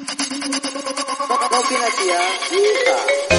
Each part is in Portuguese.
Aqui, ah. Eita.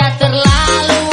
tidak terlalu